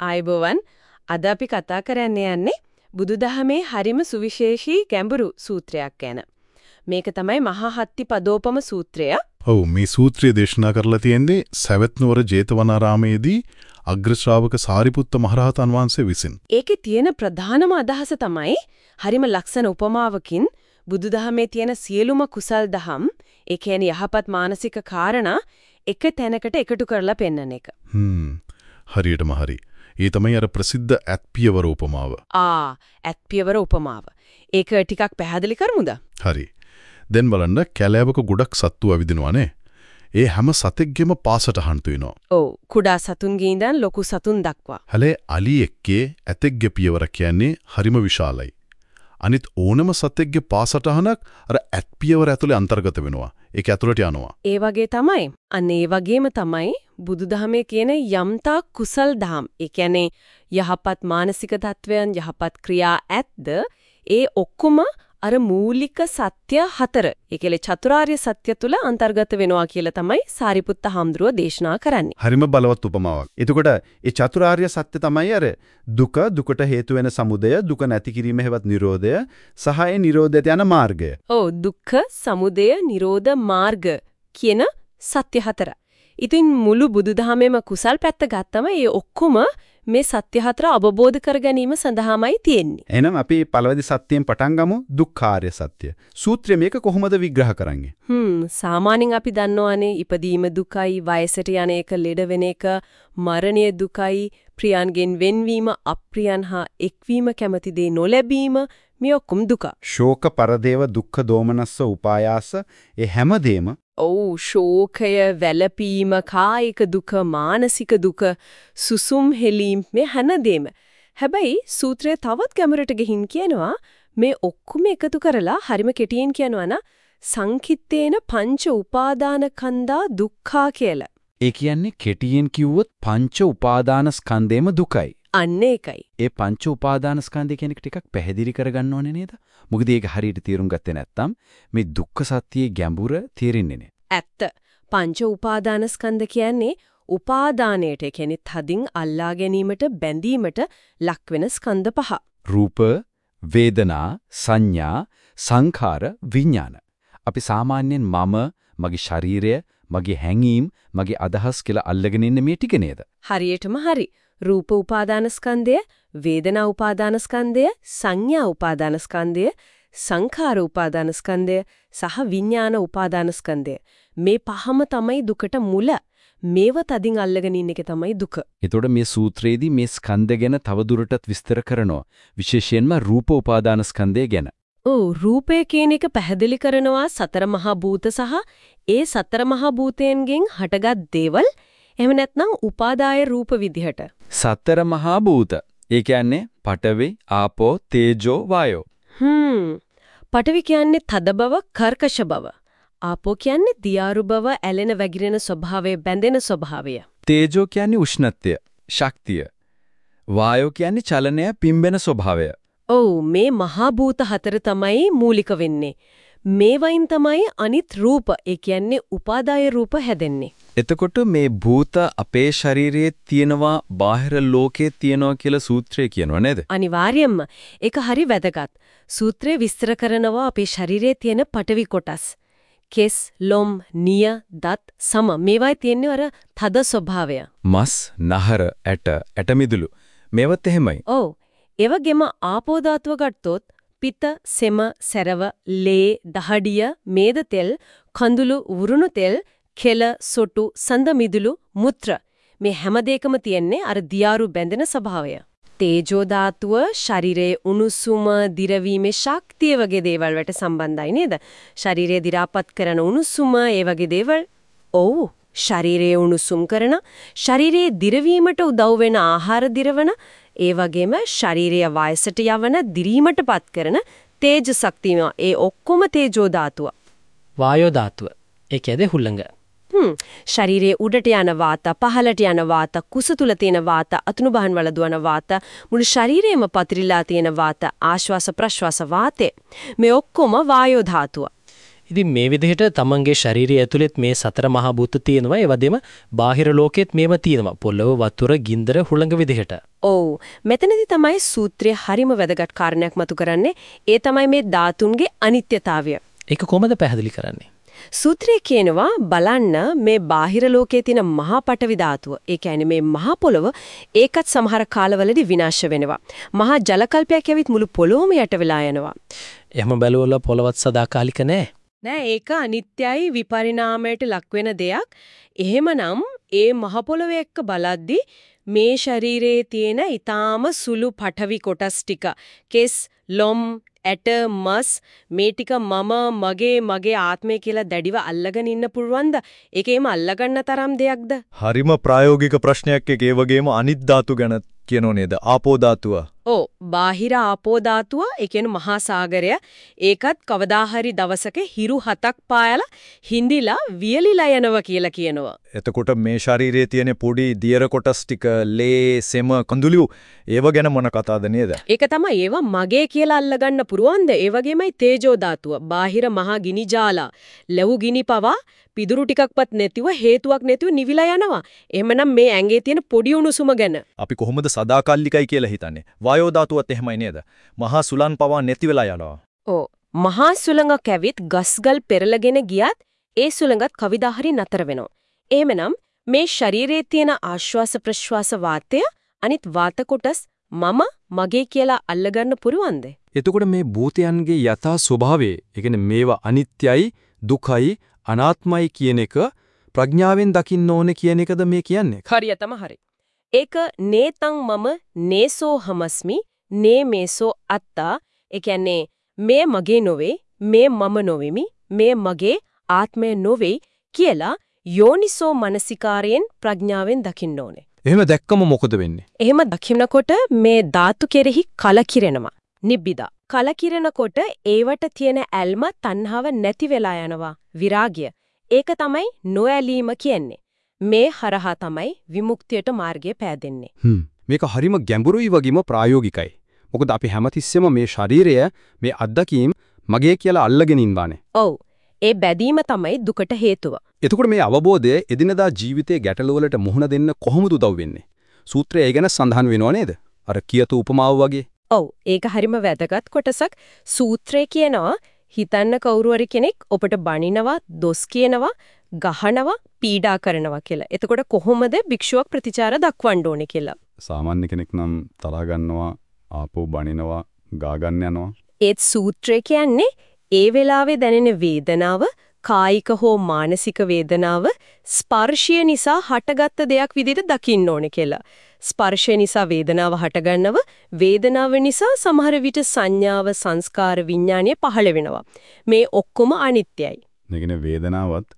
ආයබෝවන් අද අපි කතා කරන්න යන්නේ බුදුදහමේ හරිම සුවිශේෂී ගැඹුරු සූත්‍රයක් ගැන. මේක තමයි මහා හත්ති පදෝපම සූත්‍රය. ඔව් මේ සූත්‍රය දේශනා කරලා තියෙන්නේ සවැත් නුවර ජේතවනාරාමේදී අග්‍ර ශ්‍රාවක සාරිපුත්ත මහරහතන් වහන්සේ විසින්. ඒකේ තියෙන ප්‍රධානම අදහස තමයි හරිම ලක්ෂණ උපමාවකින් බුදුදහමේ තියෙන සියලුම කුසල් දහම් ඒ කියන්නේ යහපත් මානසික කාරණා එක තැනකට එකතු කරලා පෙන්වන එක. හ්ම් හරියටම හරි. ඒ තමයි අර ප්‍රසිද්ධ ඇත්පියවර උපමාව. ආ ඇත්පියවර උපමාව. ඒක ටිකක් පැහැදිලි කරමුද? හරි. දැන් බලන්න කැලෑවක ගොඩක් සත්තු ඇවිදිනවානේ. ඒ හැම සතෙක්ගෙම පාසට හන්තු වෙනවා. ඔව් කුඩා සතුන්ගේ ඉඳන් ලොකු සතුන් දක්වා. හැලේ අලි එක්කේ ඇතෙක්ගේ පියවර කියන්නේ හරිම විශාලයි. අනිත් ඕනම සතෙක්ගේ පාසටහනක් අර ඇත් පියවර ඇතුලේ අන්තර්ගත වෙනවා. ඒක ඇතුලට යනවා. ඒ වගේ තමයි. අන්න ඒ වගේම තමයි බුදුදහමේ කියන යම්තා කුසල් දහම්. ඒ කියන්නේ යහපත් මානසික තත්වයන් යහපත් ක්‍රියා ඇත්ද ඒ ඔක්කොම අර මූලික සත්‍ය හතර. ඒ කියන්නේ චතුරාර්ය සත්‍ය තුල අන්තර්ගත වෙනවා කියලා තමයි සාරිපුත්ත හාමුදුරුව දේශනා කරන්නේ. හරිම බලවත් උපමාවක්. එතකොට ඒ චතුරාර්ය සත්‍ය තමයි අර දුක දුකට හේතු වෙන සමුදය දුක නැති කිරීම හැවත් නිරෝධය සහ ඒ නිරෝධයට යන මාර්ගය. ඔව් දුක්ඛ සමුදය නිරෝධ මාර්ග කියන සත්‍ය හතර. ඉතින් මුළු බුදුදහමේම කුසල් පැත්ත ගත්තම ඒ ඔක්කොම මේ සත්‍ය හතර අවබෝධ කර ගැනීම සඳහාමයි තියෙන්නේ. එහෙනම් අපි පළවෙනි සත්‍යයෙන් පටන් ගමු දුක්ඛාර්ය සත්‍ය. සූත්‍රය මේක කොහොමද විග්‍රහ කරන්නේ? හ්ම් සාමාන්‍යයෙන් අපි දන්නවානේ ඉපදීම දුකයි වයසට යන එක ලෙඩ වෙන එක මරණය දුකයි ප්‍රියන්ගෙන් වෙන්වීම අප්‍රියන් හා එක්වීම කැමති දේ නොලැබීම මේ ඔක්කොම දුක. ශෝක පරදේව දුක්ඛ දෝමනස්ස උපායාස ඒ හැමදේම ඔව් ශෝකය වැළපීම කායික දුක මානසික දුක සුසුම් හෙලීම් මේ හැනදේම හැබැයි සූත්‍රය තවත් ගැඹුරට ගිහින් කියනවා මේ ඔක්කොම එකතු කරලා හරිම කෙටියෙන් කියනවා න සංකිට්තේන පංච උපාදාන කන්දා දුක්ඛා කියලා. ඒ කියන්නේ කෙටියෙන් කිව්වොත් පංච උපාදාන ස්කන්ධේම දුකයි. අන්න ඒකයි. ඒ පංච උපාදාන ස්කන්ධය කියන එක ටිකක් පැහැදිලි කරගන්න ඕනේ නේද? මොකද ඒක හරියට තේරුම් ගත්තේ නැත්නම් මේ දුක්ඛ සත්‍යයේ ගැඹුර තේරෙන්නේ නැහැ. ඇත්ත. පංච උපාදාන ස්කන්ධ කියන්නේ උපාදානයට කියන්නේ තදින් අල්ලා ගැනීමට බැඳීමට ලක්වෙන ස්කන්ධ පහ. රූප, වේදනා, සංඥා, සංඛාර, විඥාන. අපි සාමාන්‍යයෙන් මම, මගේ ශරීරය, මගේ හැඟීම්, මගේ අදහස් කියලා අල්ලගෙන ඉන්න මේ ටික නේද? හරියටම හරි. රූප උපාදානස්කන්ධය, වේදනා උපාදානස්කන්ධය, සංඥා උපාදානස්කන්ධය, සංඛාර උපාදානස්කන්ධය සහ විඥාන උපාදානස්කන්ධය. මේ පහම තමයි දුකට මුල. මේව තදින් අල්ලගෙන ඉන්න එක තමයි දුක. එතකොට මේ සූත්‍රයේදී මේ ස්කන්ධ ගැන තවදුරටත් විස්තර කරනවා. විශේෂයෙන්ම රූප උපාදානස්කන්ධය ගැන. ඔව් රූපය කියන එක පැහැදිලි කරනවා සතර මහා භූත සහ ඒ සතර මහා භූතයන්ගෙන් හටගත් දේවල් එහෙම නැත්නම් උපාදාය රූප විදිහට. සතර මහා භූත. ඒ කියන්නේ පඨවි, ආපෝ, තේජෝ, වායෝ. හ්ම්. පඨවි කියන්නේ තද බව, කර්කශ බව. ආපෝ කියන්නේ දියාරු බව, ඇලෙන වැగిරෙන ස්වභාවය, බැඳෙන ස්වභාවය. තේජෝ කියන්නේ උෂ්ණත්වය, ශක්තිය. වායෝ කියන්නේ චලනය, පිම්බෙන ස්වභාවය. ඔව් මේ මහා භූත හතර තමයි මූලික වෙන්නේ. මේ වයින් තමයි අනිත් රූප, ඒ කියන්නේ උපාදාය රූප හැදෙන්නේ. එතකොට මේ භූත අපේ ශරීරයේ තියෙනවා බාහිර ලෝකයේ තියෙනවා කියලා සූත්‍රය කියනවා නේද? අනිවාර්යයෙන්ම ඒක හරි වැදගත්. සූත්‍රය විස්තර කරනවා අපේ ශරීරයේ තියෙන පටවි කොටස්. කෙස්, ලොම්, නිය, දත්, සම මේවායි තියෙන්නේ අර තද ස්වභාවය. මස්, නහර, ඇට, ඇටමිදුළු මේවත් එහෙමයි. ඔව්. ඒ වගේම ආපෝ ධාතුව ගත්තොත් පිත, සෙම, සැරව, ලේ, දහඩිය, මේද තෙල්, කඳුළු, උරුණු තෙල්, කෙල, සොටු, සඳ මිදුළු, මුත්‍ර මේ හැම දෙයකම තියෙන්නේ අර දියාරු බැඳෙන ස්වභාවය. තේජෝ ධාතුව ශරීරයේ උණුසුම, දිරවීමේ ශක්තිය වගේ දේවල් වලට සම්බන්ධයි නේද? ශරීරය දි รา පත් කරන උණුසුම, ඒ වගේ දේවල්. ඔව්. ශරීරයේ උණුසුම් කරන, ශරීරයේ දිරවීමට උදව් වෙන ආහාර දිරවන, ඒ වගේම ශරීරය වයසට යවන, දිරීමටපත් කරන තේජ ශක්තිය. ඒ ඔක්කොම තේජෝ ධාතුව. වායෝ ධාතුව. ඒ කියන්නේ හුළඟ. හ්ම් ශරීරයේ උඩට යන වාත පහළට යන වාත කුස තුල තියෙන වාත අතුණු බහන් වල දුවන වාත මුළු ශරීරයේම පතිරිලා තියෙන වාත ආශ්වාස ප්‍රශ්වාස වාතේ මේ ඔක්කොම වායෝ ධාතුව ඉතින් මේ විදිහට තමන්ගේ ශරීරය ඇතුළෙත් මේ සතර මහා භූත තියෙනවා. ඒ වගේම බාහිර ලෝකෙත් මේව තියෙනවා. පොළොව, වතුර, ගින්දර, හුළඟ විදිහට. ඔව් මෙතනදී තමයි සූත්‍රය හරිම වැදගත් කාරණයක් මතු කරන්නේ. ඒ තමයි මේ ධාතුන්ගේ අනිත්‍යතාවය. ඒක කොහොමද පැහැදිලි කරන්නේ? සූත්‍රයේ කියනවා බලන්න මේ බාහිර ලෝකයේ තියෙන මහා පටවි ධාතුව. ඒ කියන්නේ මේ මහා පොළව ඒකත් සමහර කාලවලදී විනාශ වෙනවා. මහා ජලකල්පයක් ඇවිත් මුළු පොළොවම යට වෙලා යනවා. එහෙම බැලුවොත් පොළවත් සදාකාලික නෑ. නෑ ඒක අනිත්‍යයි විපරිණාමයට ලක් වෙන දෙයක්. එහෙමනම් ඒ මහ පොළොවේ එක්ක බලද්දි මේ ශරීරයේ තියෙන ඊටාම සුළු පටවි කොටස් ටික කෙස් ලොම් ඇට මස් මේ ටික මම මගේ මගේ ආත්මය කියලා දැඩිව අල්ලගෙන ඉන්න පුළුවන්ද? ඒකේම අල්ලගන්න තරම් දෙයක්ද? හරිම ප්‍රායෝගික ප්‍රශ්නයක් එක ඒ වගේම අනිත් ධාතු ගැන කියනෝ නේද? ආපෝ ධාතුව. ඔව් බාහිර ආපෝ ධාතුව ඒ කියන්නේ මහා සාගරය ඒකත් කවදා හරි දවසක හිරු හතක් පායලා හිඳිලා වියලිලා යනවා කියලා කියනවා. එතකොට මේ ශරීරයේ තියෙන පොඩි දියර කොටස් ටික ලේ සෙම කඳුළු ඒව ගැන මොන කතාවද නේද? ඒක තමයි ඒවා මගේ කියලා අල්ලගන්න පුරුවන්ද? ඒ වගේමයි තේජෝ ධාතුව. බාහිර මහා ගිනි ජාලා, ලැබු ගිනි පවා පිදුරු ටිකක්වත් නැතිව හේතුවක් නැතිව නිවිලා යනවා. එහෙමනම් මේ ඇඟේ තියෙන පොඩි උණුසුම ගැන අපි කොහොමද සදාකාලිකයි කියලා හිතන්නේ? වායෝ ධාතුවත් එහෙමයි නේද? මහා සුලන් පවා නැති වෙලා යනවා. ඔව්. මහා සුළඟක් ඇවිත් ගස්ගල් පෙරලගෙන ගියත් ඒ සුළඟත් කවිදා හරි නතර වෙනවා. එහෙමනම් මේ ශරීරයේ තියෙන ආශ්වාස ප්‍රශ්වාස වාතය අනිත් වාත කොටස් මම මගේ කියලා අල්ලගන්න පුරුවන්ද? එතකොට මේ භූතයන්ගේ යථා ස්වභාවය, ඒ කියන්නේ මේවා අනිත්‍යයි, දුකයි, අනාත්මයි කියන එක ප්‍රඥාවෙන් දකින්න ඕනේ කියන එකද මේ කියන්නේ? හරියටම හරි. ඒක නේතං මම නේසෝ හමස්මි නේ මේසෝ අත්තා ඒ කියන්නේ මේ මගේ නොවේ මේ මම නොවෙමි මේ මගේ ආත්මය නොවේ කියලා යෝනිසෝ මනසිකාරයෙන් ප්‍රඥාවෙන් දකින්න ඕනේ. එහෙම දැක්කම මොකද වෙන්නේ? එහෙම දකින්නකොට මේ ධාතු කෙරෙහි කලකිරෙනවා. නිබ්බිදා. කලකිරෙනකොට ඒවට තියෙන ඇල්ම තණ්හාව නැති වෙලා යනවා. විරාගය. ඒක තමයි නොඇලීම කියන්නේ. මේ හරහා තමයි විමුක්තියට මාර්ගය පෑදෙන්නේ. මේක හරිම ගැඹුරුයි වගේම ප්‍රායෝගිකයි. මොකද අපි හැමතිස්සෙම මේ ශරීරය මේ අත්දැකීම් මගේ කියලා අල්ලගෙන ඉන්නවානේ. ඔව්. ඒ බැදීම තමයි දුකට හේතුව. එතකොට මේ අවබෝධය එදිනදා ජීවිතයේ ගැටලුවලට මුහුණ දෙන්න කොහොමද උදව් වෙන්නේ? සූත්‍රය ඒ ගැන සඳහන් වෙනව නේද? අර කියතු උපමාව වගේ. ඔව්. ඒක හරිම වැදගත් කොටසක්. සූත්‍රය කියනවා හිතන්න කවුරු කෙනෙක් ඔබට බනිනවා, දොස් කියනවා, ගහනවා, පීඩා කරනවා කියලා. එතකොට කොහොමද භික්ෂුවක් ප්‍රතිචාර දක්වන්න ඕනේ කියලා. සාමාන්‍ය කෙනෙක් නම් තරහ ගන්නවා, ආපහු බනිනවා, ගා ගන්න යනවා. ඒත් සූත්‍රය කියන්නේ ඒ වෙලාවේ දැනෙන වේදනාව කායික හෝ මානසික වේදනාව ස්පර්ශය නිසා හටගත්ත දෙයක් විදිහට දකින්න ඕනේ කියලා. ස්පර්ශය නිසා වේදනාව හටගන්නව වේදනාව නිසා සමහර විට සංඥාව සංස්කාර විඥානය පහළ වෙනවා. මේ ඔක්කොම අනිත්‍යයි. නැගින වේදනාවත්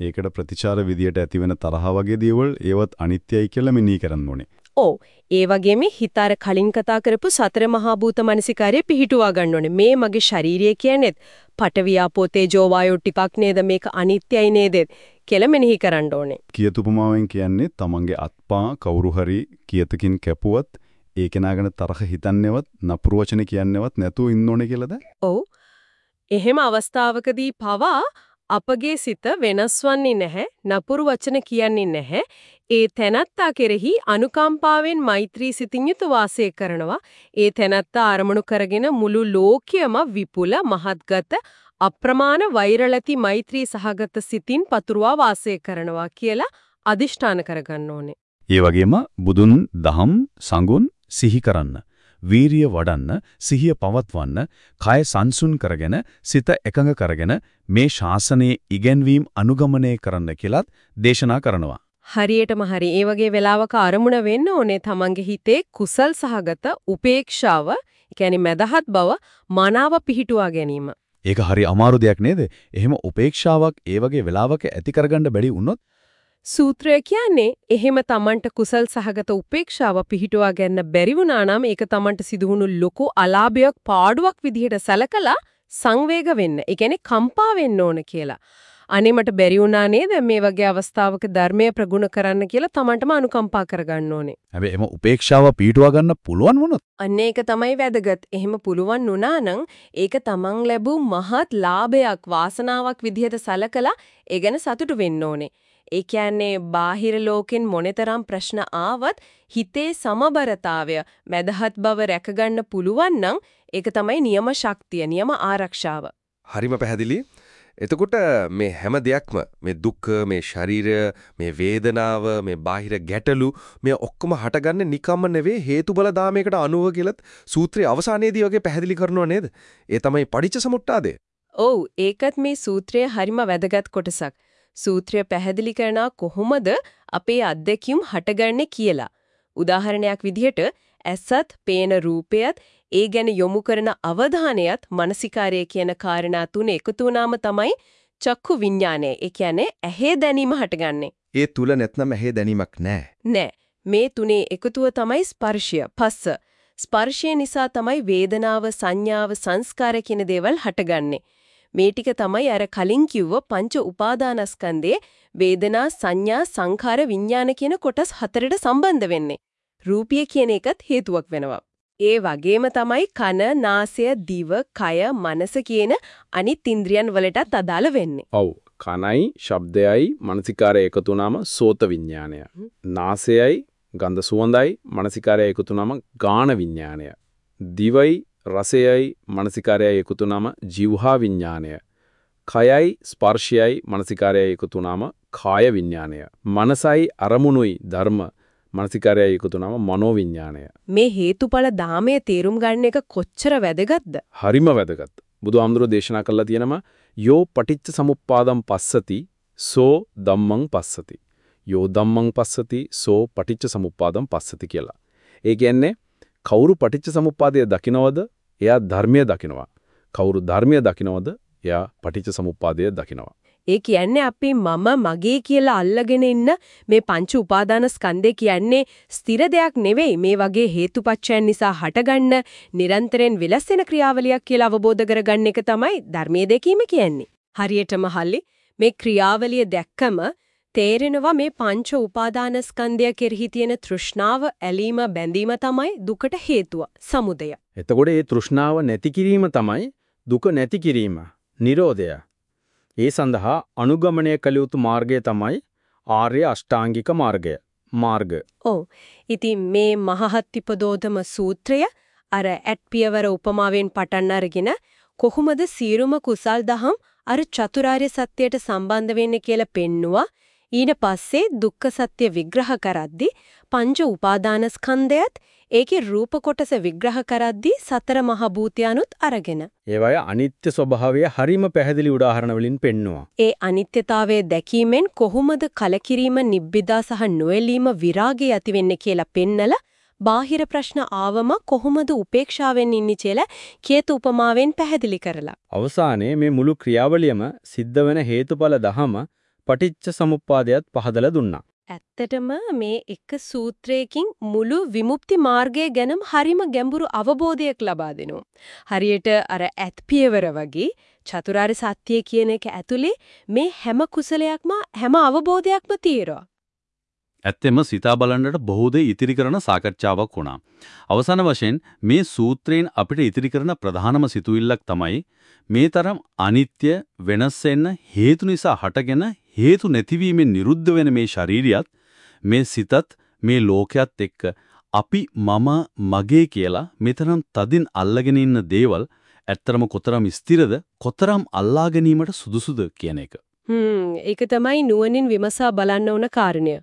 ඒකට ප්‍රතිචාර විදියට ඇතිවෙන තරහ වගේ දේවල් ඒවත් අනිත්‍යයි කියලා මෙනෙහි කරන්න ඕනේ. ඔව් ඒ වගේම හිත අර කලින් කතා කරපු සතර මහා භූත මනසිකාරයේ පිහිටුවා ගන්න ඕනේ. මේ මගේ ශාරීරිය කියන්නේ පටවියාපෝ තේජෝ වායෝ ටිකක් නේද මේක අනිත්‍යයි නේද කියලා මෙනෙහි කරන්න ඕනේ. කියතුපමාවෙන් කියන්නේ තමන්ගේ අත්පා කවුරු හරි කියතකින් කැපුවත් ඒ කෙනාගෙන තරහ හිතන්නේවත් නපුරු වචන කියන්නේවත් නැතුව ඉන්න ඕනේ කියලාද? ඔව්. එහෙම අවස්ථාවකදී පවා අපගේ සිත වෙනස් වන්නේ නැහැ නපුරු වචන කියන්නේ නැහැ. ඒ තැනත්තා කෙරෙහි අනුකම්පාවෙන් මෛත්‍රී සිතින් යුත වාසය කරනවා. ඒ තැනත්තා අරමුණු කරගෙන මුළු ලෝකයම විපුල මහත්ගත අප්‍රමාණ වෛරලති මෛත්‍රී සහගත සිතින් පතුරවා වාසය කරනවා කියලා අදිෂ්ඨාන කරගන්න ඕනේ. ඒ වගේම බුදුන් දහම් සංගුණ සිහි කරන්න. වීරිය වඩන්න සිහිය පවත්වන්න කය සංසුන් කරගෙන සිත එකඟ කරගෙන මේ ශාසනයේ ඉගැන්වීම් අනුගමනය කරන්න කියලත් දේශනා කරනවා. හරියටම හරි ඒ වගේ වෙලාවක අරමුණ වෙන්න ඕනේ තමන්ගේ හිතේ කුසල් සහගත උපේක්ෂාව, කියන්නේ මදහත් බව මනාව පිහිටුවා ගැනීම. ඒක හරි අමාරු දෙයක් නේද? එහෙම උපේක්ෂාවක් ඒ වගේ වෙලාවක ඇති කරගන්න බැරි වුණොත් සූත්‍රය කියන්නේ එහෙම තමන්ට කුසල් සහගත උපේක්ෂාව පිහිටුවා ගන්න බැරි වුණා නම් ඒක තමන්ට සිදුවුණු ලොකු අලාභයක් පාඩුවක් විදිහට සැලකලා සංවේග වෙන්න. ඒ කියන්නේ කම්පා වෙන්න ඕන කියලා. අනේ මට බැරි වුණා නේද මේ වගේ අවස්ථාවක ධර්මය ප්‍රගුණ කරන්න කියලා Tamanටම අනුකම්පා කරගන්න ඕනේ. හැබැයි එම උපේක්ෂාව පීටුවා ගන්න පුළුවන් වුණොත් අන්න ඒක තමයි වැදගත්. එහෙම පුළුවන් වුණා නම් ඒක තමන් ලැබූ මහත් ලාභයක් වාසනාවක් විදිහට සලකලා ඒ ගැන සතුටු වෙන්න ඕනේ. ඒ කියන්නේ බාහිර ලෝකෙන් මොනතරම් ප්‍රශ්න ආවත් හිතේ සමබරතාවය මදහත් බව රැකගන්න පුළුවන් නම් ඒක තමයි නියම ශක්තිය, නියම ආරක්ෂාව. හරිම පැහැදිලි. එතකොට මේ හැම දෙයක්ම මේ දුක්ඛ මේ ශරීරය මේ වේදනාව මේ බාහිර ගැටලු මේ ඔක්කොම හටගන්නේ නිකම්ම නෙවෙයි හේතුබල දාමයකට අනුව කියලත් සූත්‍රයේ අවසානයේදී වගේ පැහැදිලි කරනවා නේද? ඒ තමයි පටිච්ච සමුට්ටාදය. ඔව් ඒකත් මේ සූත්‍රයේ හරිම වැදගත් කොටසක්. සූත්‍රය පැහැදිලි කරනා කොහොමද අපේ අත්දැකීම් හටගන්නේ කියලා. උදාහරණයක් විදිහට ඇසත්, පේන රූපයත්, ඒ ගැන යොමු කරන අවධානයත්, මානසිකාරය කියන කාරණා තුන එකතු වුණාම තමයි චක්කු විඥානය. ඒ කියන්නේ ඇහි දැනීම හටගන්නේ. ඒ තුල නැත්නම් ඇහි දැනීමක් නැහැ. නෑ. මේ තුනේ එකතුව තමයි ස්පර්ශය, පස්ස. ස්පර්ශය නිසා තමයි වේදනාව, සංඥාව, සංස්කාර කියන දේවල් හටගන්නේ. මේ ටික තමයි අර කලින් කිව්ව පංච උපාදානස්කන්ධයේ වේදනා, සංඥා, සංඛාර, විඥාන කියන කොටස් හතරට සම්බන්ධ වෙන්නේ. රූපිය කියන එකත් හේතුවක් වෙනවා. ඒ වගේම තමයි කන, නාසය, දිව, කය, මනස කියන අනිත් ඉන්ද්‍රියන් වලටත් අදාළ වෙන්නේ. ඔව් කනයි ශබ්දයයි මානසිකාරය එකතු වුනම සෝත විඥානය. නාසයයි ගන්ධ සුවඳයි මානසිකාරය එකතු වුනම ගාන විඥානය. දිවයි රසයයි මානසිකාරයයි එකතු වුනම જીවහා විඥානය. කයයි ස්පර්ශයයි මානසිකාරයයි එකතු වුනම කාය විඥානය. මනසයි අරමුණුයි ධර්ම මානසිකාරයයි එකතු වුනම මනෝ විඥානය. මේ හේතුඵල ධාමයේ තේරුම් ගන්න එක කොච්චර වැදගත්ද? හරිම වැදගත්. බුදුහාමුදුරෝ දේශනා කළා තියෙනවා යෝ පටිච්ච සමුප්පාදම් පස්සති සෝ ධම්මං පස්සති. යෝ ධම්මං පස්සති සෝ පටිච්ච සමුප්පාදම් පස්සති කියලා. ඒ කියන්නේ කවුරු පටිච්ච සමුප්පාදය දකිනවද? එයා ධර්මය දකිනවා. කවුරු ධර්මය දකිනවද? එයා පටිච්ච සමුප්පාදය දකිනවා. ඒ කියන්නේ අපි මම මගේ කියලා අල්ලගෙන ඉන්න මේ පංච උපාදාන ස්කන්ධය කියන්නේ ස්ථිර දෙයක් නෙවෙයි මේ වගේ හේතුපච්චයන් නිසා හටගන්න නිරන්තරයෙන් වෙනස් වෙන ක්‍රියාවලියක් කියලා අවබෝධ කරගන්න එක තමයි ධර්මයේ දෙකීම කියන්නේ. හරියටම හල්ලි මේ ක්‍රියාවලිය දැක්කම තේරෙනවා මේ පංච උපාදාන ස්කන්ධය කෙරෙහි තියෙන තෘෂ්ණාව ඇලීම බැඳීම තමයි දුකට හේතුව සමුදය. එතකොට මේ තෘෂ්ණාව නැති කිරීම තමයි දුක නැති කිරීම. නිරෝධය. ඒ සඳහා අනුගමනය කළ යුතු මාර්ගය තමයි ආර්ය අෂ්ටාංගික මාර්ගය. මාර්ග. ඔව්. ඉතින් මේ මහහත්තිපදෝදම සූත්‍රය අර ඇට් පියවර උපමාවෙන් පටන් අරගෙන කොහොමද සීරුම කුසල් දහම් අර චතුරාර්ය සත්‍යයට සම්බන්ධ වෙන්නේ කියලා පෙන්නවා. ඊට පස්සේ දුක්ඛ සත්‍ය විග්‍රහ කරද්දී පංච උපාදාන ස්කන්ධයත් ඒකේ රූප කොටස විග්‍රහ කරද්දී සතර මහ භූතයන්ුත් අරගෙන ඒවය අනිත්‍ය ස්වභාවය හරිම පැහැදිලි උදාහරණ වලින් පෙන්නවා. ඒ අනිත්‍යතාවය දැකීමෙන් කොහොමද කලකිරීම නිබ්බිදා සහ නොඇලීම විරාගය ඇති වෙන්නේ කියලා පෙන්නලා බාහිර ප්‍රශ්න ආවම කොහොමද උපේක්ෂාවෙන් ඉන්නේ කියලා කේතු උපමාවෙන් පැහැදිලි කරලා. අවසානයේ මේ මුළු ක්‍රියාවලියම සිද්ධ වෙන හේතුඵල දහම පටිච්ච සමුප්පාදයට පහදලා දුන්නා. ඇත්තටම මේ එක සූත්‍රයකින් මුළු විමුක්ති මාර්ගය ගැනම හරිම ගැඹුරු අවබෝධයක් ලබා දෙනවා. හරියට අර ඇත් පියවර වගේ චතුරාර්ය සත්‍ය කියන එක ඇතුලේ මේ හැම කුසලයක්ම හැම අවබෝධයක්ම තියෙනවා. ඇත්තෙම සිතා බලන්නට බොහෝ දේ ඉතිරි කරන සාකච්ඡාවක් වුණා. අවසාන වශයෙන් මේ සූත්‍රයෙන් අපිට ඉතිරි කරන ප්‍රධානම සිතුවිල්ලක් තමයි මේ තරම් අනිත්‍ය වෙනස් වෙන්න හේතු නිසා හටගෙන හේතු නැතිවීමෙන් නිරුද්ධ වෙන මේ ශරීරියත් මේ සිතත් මේ ලෝකයක් එක්ක අපි මම මගේ කියලා මෙතරම් තදින් අල්ලගෙන ඉන්න දේවල් ඇත්තරම කොතරම් ස්ථිරද කොතරම් අල්ලා ගැනීමට සුදුසුද කියන එක. හ්ම් ඒක තමයි නුවණින් විමසා බලන්න ඕන කාරණය.